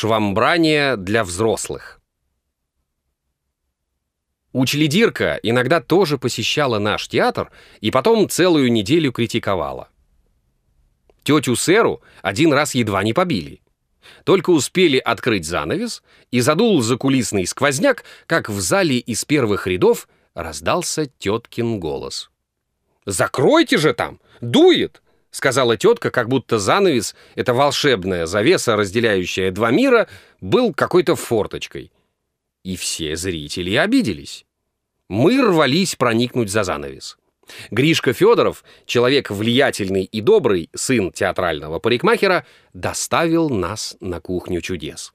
Швамбрание для взрослых. Учлидирка иногда тоже посещала наш театр и потом целую неделю критиковала. Тетю Сэру один раз едва не побили. Только успели открыть занавес, и задул закулисный сквозняк, как в зале из первых рядов раздался теткин голос. «Закройте же там! Дует!» — сказала тетка, как будто занавес, эта волшебная завеса, разделяющая два мира, был какой-то форточкой. И все зрители обиделись. Мы рвались проникнуть за занавес. Гришка Федоров, человек влиятельный и добрый, сын театрального парикмахера, доставил нас на кухню чудес.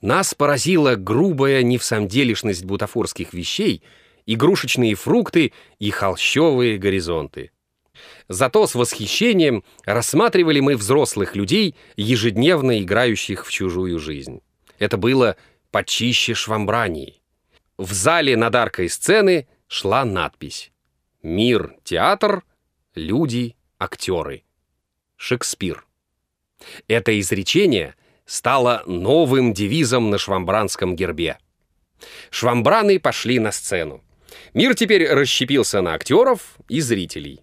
Нас поразила грубая невсамделишность бутафорских вещей, игрушечные фрукты и холщовые горизонты. Зато с восхищением рассматривали мы взрослых людей, ежедневно играющих в чужую жизнь. Это было почище швамбрании. В зале над аркой сцены шла надпись «Мир — театр, люди — актеры». Шекспир. Это изречение стало новым девизом на швамбранском гербе. Швамбраны пошли на сцену. Мир теперь расщепился на актеров и зрителей.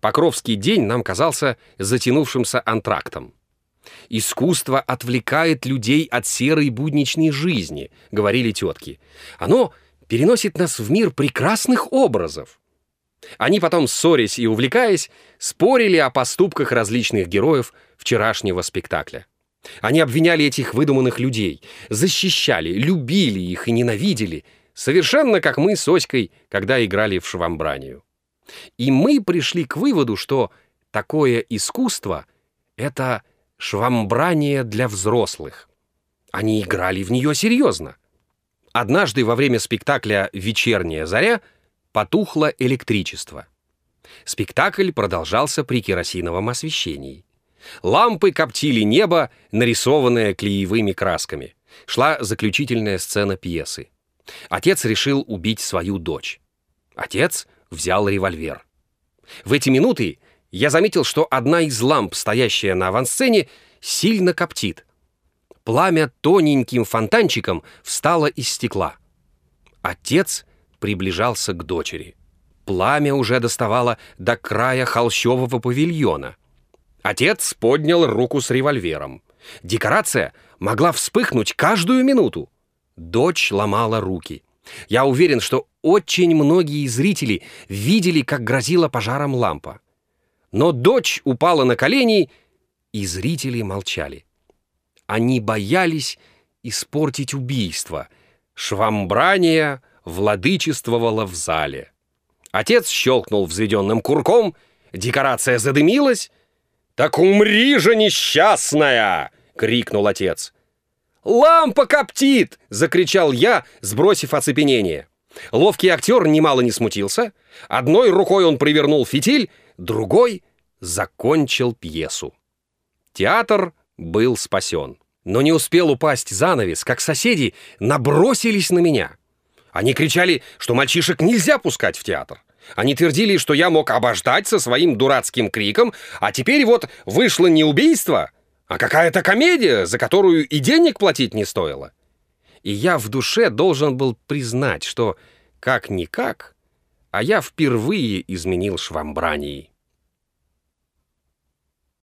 Покровский день нам казался затянувшимся антрактом. «Искусство отвлекает людей от серой будничной жизни», — говорили тетки. «Оно переносит нас в мир прекрасных образов». Они потом, ссорясь и увлекаясь, спорили о поступках различных героев вчерашнего спектакля. Они обвиняли этих выдуманных людей, защищали, любили их и ненавидели, совершенно как мы с Оськой, когда играли в швамбранию. И мы пришли к выводу, что такое искусство — это швамбрание для взрослых. Они играли в нее серьезно. Однажды во время спектакля «Вечерняя заря» потухло электричество. Спектакль продолжался при керосиновом освещении. Лампы коптили небо, нарисованное клеевыми красками. Шла заключительная сцена пьесы. Отец решил убить свою дочь. Отец взял револьвер. В эти минуты я заметил, что одна из ламп, стоящая на авансцене, сильно коптит. Пламя тоненьким фонтанчиком встало из стекла. Отец приближался к дочери. Пламя уже доставало до края холщового павильона. Отец поднял руку с револьвером. Декорация могла вспыхнуть каждую минуту. Дочь ломала руки. Я уверен, что очень многие зрители видели, как грозила пожаром лампа. Но дочь упала на колени, и зрители молчали. Они боялись испортить убийство. Швамбрания владычествовала в зале. Отец щелкнул взведенным курком, декорация задымилась. «Так умри же, несчастная!» — крикнул отец. «Лампа коптит!» — закричал я, сбросив оцепенение. Ловкий актер немало не смутился. Одной рукой он привернул фитиль, другой закончил пьесу. Театр был спасен. Но не успел упасть занавес, как соседи набросились на меня. Они кричали, что мальчишек нельзя пускать в театр. Они твердили, что я мог обождать со своим дурацким криком, а теперь вот вышло не убийство, а какая-то комедия, за которую и денег платить не стоило. И я в душе должен был признать, что как-никак, а я впервые изменил швамбрании.